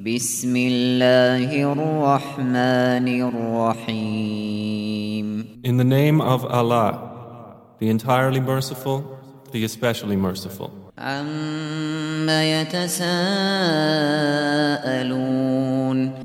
بسم الله الرحمن الرحيم In the name of Allah, the entirely merciful, the especially merciful. عما يتساءلون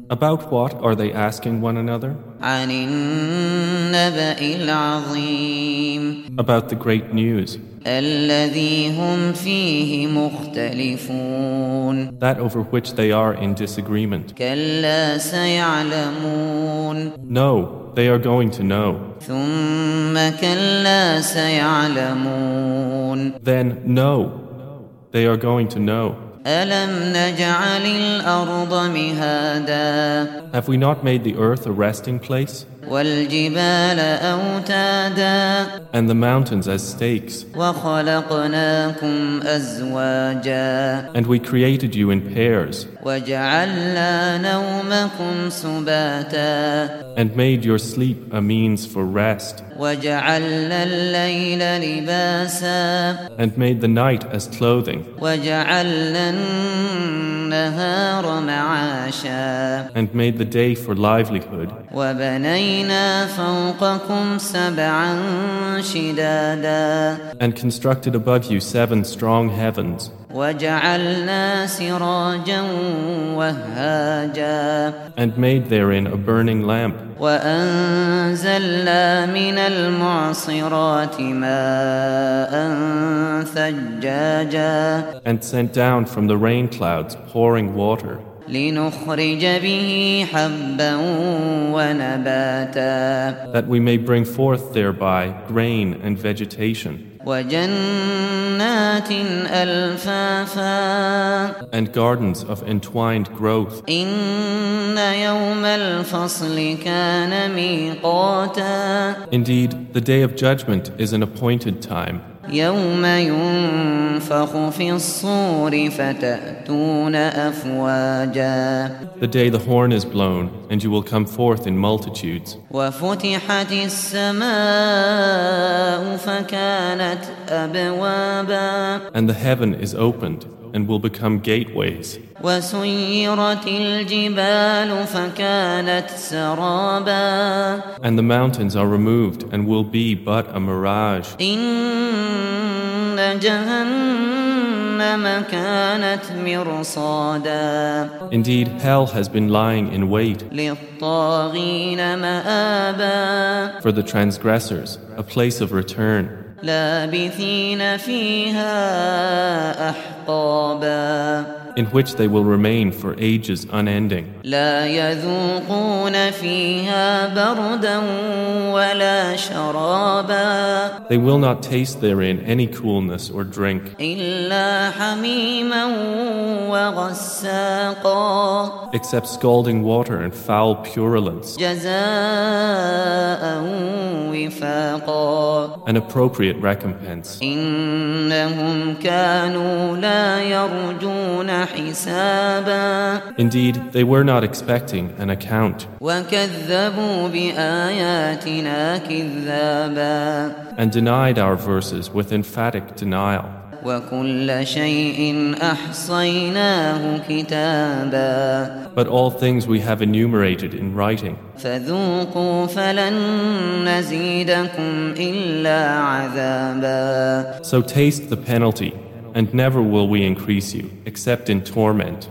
About what are they asking one another? عن النبأ العظيم About the great news, الذي هم فيه مختلفون that over which they are in disagreement. كلا سيعلمون No, they are going to know. ثم كلا سيعلمون Then, no, they are going to know. Have we not made the earth a resting place? والجبال أوتادا and the mountains as stakes, وخلقناكم أزواجا and we created you in pairs, وجعلنا نومكم سباتا and made your sleep a means for rest, وجعلنا الليل لباسا and made the night as clothing, وجعلنا النهار معاشا and made the day for livelihood, وبنينا فوقكم سبعا شدادا and constructed above you seven strong heavens, وجعلنا سراجا وهاجا and made therein a burning lamp, وأنزلنا من المعصرات ماء ثجاجا and sent down from the rain clouds pouring water, That we may bring forth thereby grain and vegetation. And gardens of entwined growth. Indeed, the day of judgment is an appointed time. يوم ينفخ في الصور فتأتون أفواجا the day the horn is blown, and you will come forth in multitudes. وفتحت السماء فكانت أبوابا And the heaven is opened, and will become gateways. And the mountains are removed and will be but a mirage. Indeed, hell has been lying in wait for the transgressors, a place of return. لابثين فيها أحقابا in which they will remain for ages unending. لا يذوقون فيها بردا ولا شرابا They will not taste therein any coolness or drink, إلا حميما وغساقا except scalding water and foul purulence, جزاء وفاقا an appropriate recompense. إنهم كانوا لا يرجون حسابا Indeed, they were not expecting an account. And denied our verses with emphatic denial. But all things we have enumerated in writing. So taste the penalty and never will we increase you except in torment.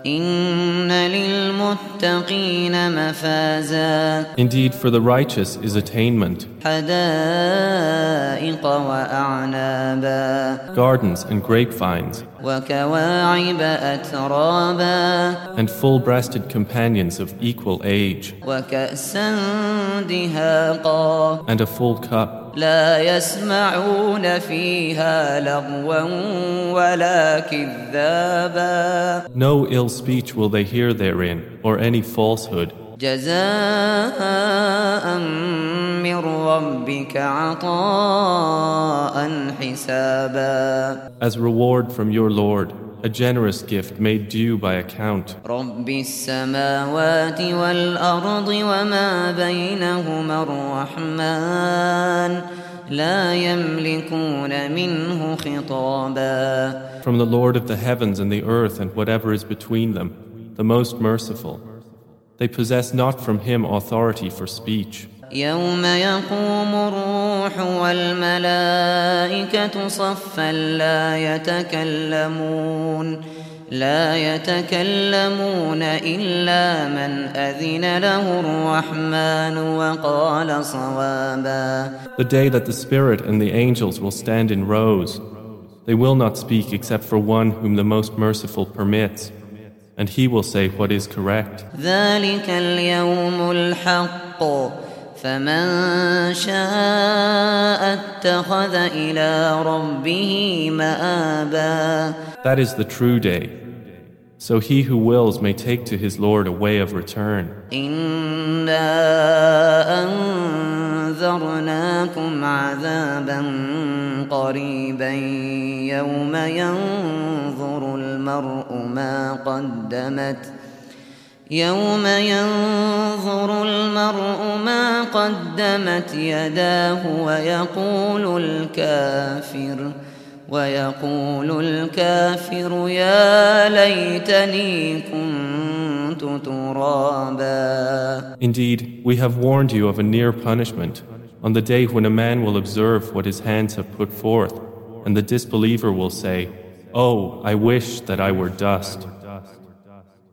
Indeed, for the righteous is attainment, gardens and grapevines, and full breasted companions of equal age, and a full cup. لا يسمعون فيها لغوا ولا كذابا No ill speech will they hear therein, or any falsehood. جزاء من ربك عطاء حسابا As reward from your Lord, a generous gift made due by account. رب السماوات والأرض وما بينهما الرحمن لا يملكون منه خطابا From the Lord of the heavens and the earth and whatever is between them, the most merciful. They possess not from him authority for speech. يوم يقوم الروح والملائكة صفا لا يتكلمون لا يتكلمون إلا من أذن له الرحمن وقال صوابا The day that the Spirit and the angels will stand in rows, they will not speak except for one whom the most merciful permits, and he will say what is correct. ذلك اليوم الحق فمن شاء اتخذ إلى ربه مآبا That is the true day. So he who wills may take to his Lord a way of return. إنا أنذرناكم عذابا قريبا يوم ينظر المرء ما قدمت يوم ينظر المرء ما قدمت يداه ويقول الكافر ويقول الكافر يا ليتني كنت ترابا Indeed, we have warned you of a near punishment on the day when a man will observe what his hands have put forth, and the disbeliever will say, Oh, I wish that I were dust.